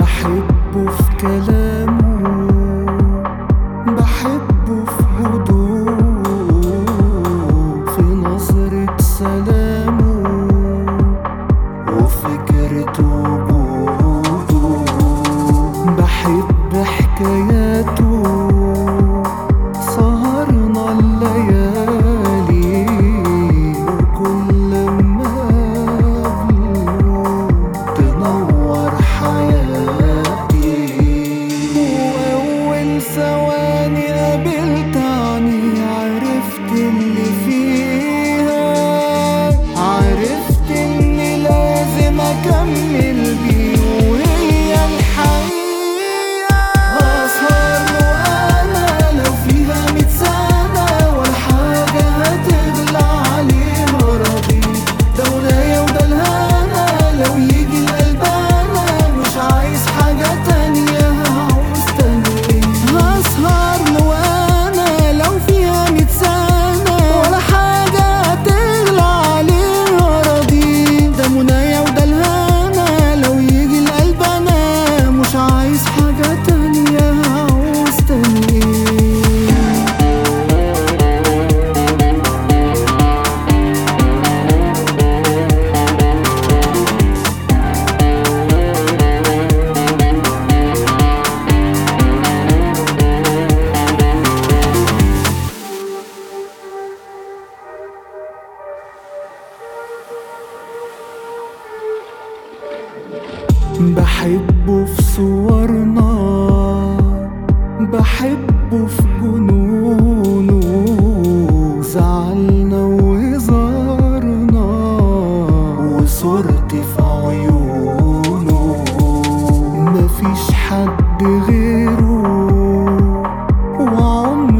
بحبه في كلامه بحبه في هدوءه في نظرة سلامه وفكرته وجوده. بحب حكايته بحبه في صورنا بحبه في جنونه زعلنا وزارنا وصورتي في عيونه. مفيش حد غيره وعمري